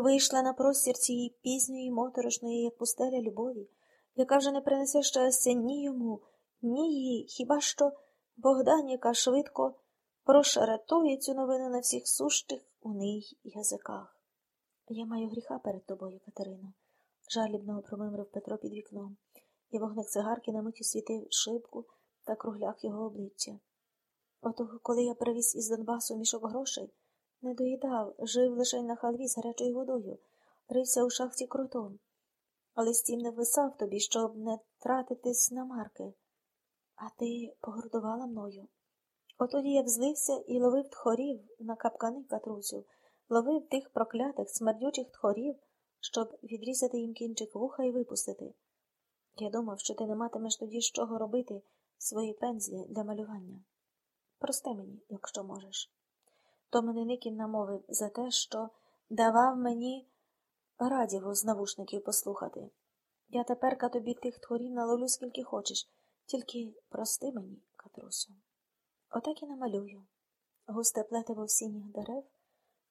вийшла на простір цієї пізньої моторошної, як пустеля любові, яка вже не принесе щастя ні йому, ні їй, хіба що Богданіка швидко прошаратує цю новину на всіх сущих у неї язиках. Я маю гріха перед тобою, Катерино, жалібно промимрив Петро під вікном, і вогник цигарки на мить освітив шибку та кругляк його обличчя. Отого, коли я привіз із Донбасу мішок грошей, не доїдав, жив лише на халві з гарячою водою, рився у шахті крутом, але стім не висав тобі, щоб не тратитись на марки. А ти погордувала мною. Отоді я взлився і ловив тхорів на капкани катрусю, ловив тих проклятих, смердючих тхорів, щоб відрізати їм кінчик вуха і випустити. Я думав, що ти не матимеш тоді з чого робити свої пензлі для малювання. Прости мені, якщо можеш. То Никін намовив за те, що давав мені радіву з навушників послухати. Я теперка тобі тих тхорів наловлю скільки хочеш, тільки прости мені, Катрусю. Отак і намалюю густе плетиво осінніх дерев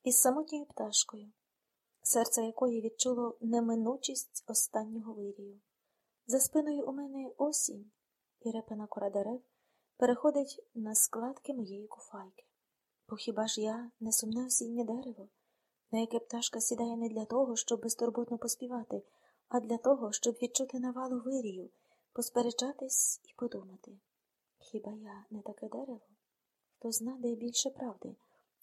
із самотньою пташкою, серце якої відчуло неминучість останнього вирію. За спиною у мене осінь, і репена кора дерев переходить на складки моєї куфайки. Бо хіба ж я не сумне осіннє дерево, на яке пташка сідає не для того, щоб безтурботно поспівати, а для того, щоб відчути навалу вирію, посперечатись і подумати. Хіба я не таке дерево? Хто зна, де більше правди,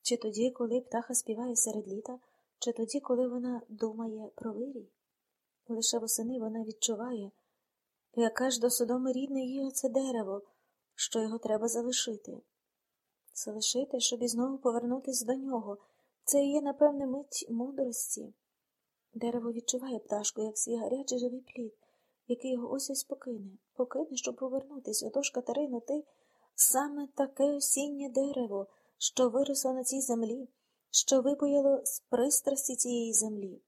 чи тоді, коли птаха співає серед літа, чи тоді, коли вона думає про вирій? Лише восени вона відчуває, яке ж до Содоми рідне їй оце дерево, що його треба залишити. Залишити, щоб і знову повернутися до нього. Це є, напевне, мить мудрості. Дерево відчуває пташку, як свій гарячий живий плід, який його ось ось покине, покине, щоб повернутись. Отож, Катерино, ти саме таке осіннє дерево, що виросло на цій землі, що випояло з пристрасті цієї землі.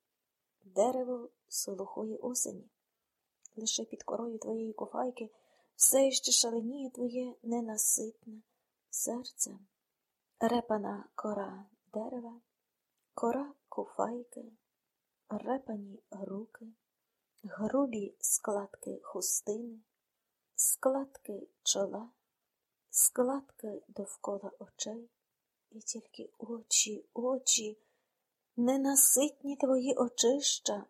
Дерево солохої осені. Лише під корою твоєї кофайки все ще шаленіє твоє ненаситне серце. Репана кора дерева, кора куфайки, репані руки, грубі складки хустини, складки чола, складки довкола очей, і тільки очі, очі, ненаситні твої очища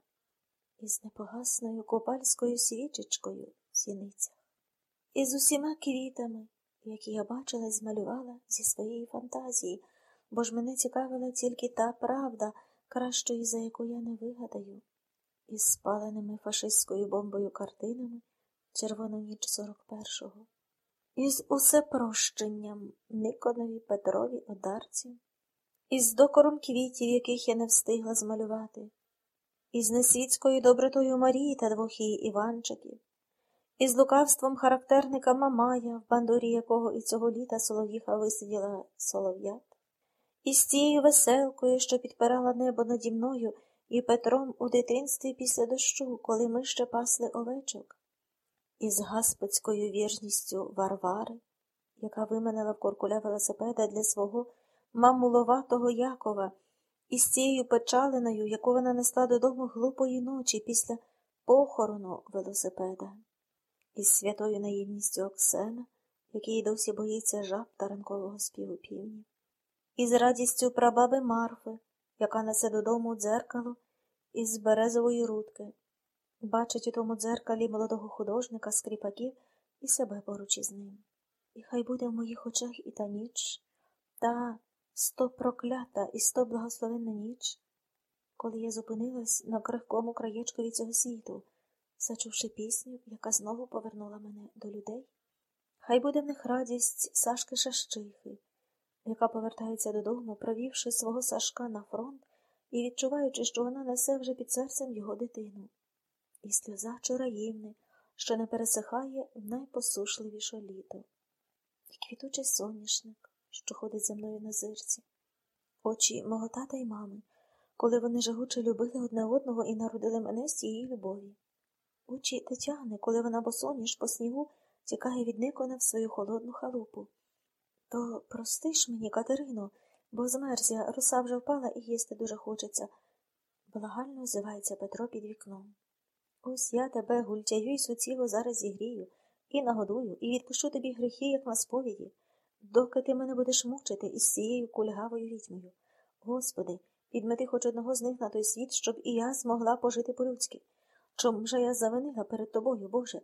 із непогасною копальською свічечкою в сіницях, і з усіма квітами, які я бачила і змалювала зі своєї фантазії, бо ж мене цікавила тільки та правда, кращої, за яку я не вигадаю, із спаленими фашистською бомбою картинами Червону ніч 41-го, із усепрощенням Никонові Петрові Одарці, із докором квітів, яких я не встигла змалювати. Із несвітською добротою Марії та двох її Іванчиків, із лукавством характерника Мамая, в бандурі якого і цього літа Солов'їха висиділа солов'ят, із тією веселкою, що підпирала небо наді мною і Петром у дитинстві після дощу, коли ми ще пасли овечок, із гаспецькою вірністю Варвари, яка виманила в куркуля велосипеда для свого мамуловатого Якова із цією печалиною, яку вона несла додому глупої ночі після похорону велосипеда, із святою наївністю Оксена, який досі боїться жаб та ранкового співу півні, із радістю прабаби Марфи, яка несе додому дзеркало із березової рудки, бачить у тому дзеркалі молодого художника, скріпаків і себе поруч із ним. І хай буде в моїх очах і та ніч, та сто проклята і сто благословенна ніч, коли я зупинилась на крихкому краєчкові цього світу, зачувши пісню, яка знову повернула мене до людей. Хай буде в них радість Сашки Шащихи, яка повертається додому, провівши свого Сашка на фронт і відчуваючи, що вона несе вже під серцем його дитину, і сльоза чураївни, що не пересихає в найпосушливіше літо, і квітучий соняшник що ходить за мною на зирці, очі мого тата й мами, коли вони жагуче любили одне одного і народили мене з цієї любові, очі Тетяни, коли вона босоніж по снігу тікає від Никона в свою холодну халупу. То прости ж мені, Катерино, бо змерзя, роса вже впала і їсти дуже хочеться. Благально озивається Петро під вікном. Ось я тебе, гультяю й суціло зараз зігрію, і нагодую, і відпущу тобі гріхи, як на сповіді, доки ти мене будеш мучити із цією кульгавою відьмою. Господи, підмети хоч одного з них на той світ, щоб і я змогла пожити по-людськи. Чом же я завинила перед тобою, Боже?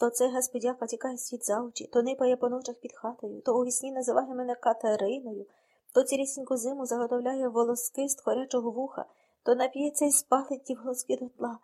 То це Гасподяка тікає світ за очі, то нипає по ночах під хатою, то у вісні називає мене Катериною, то цілісіньку зиму заготовляє волоски з тхорячого вуха, то нап'ється і спалить ті волоски дотла.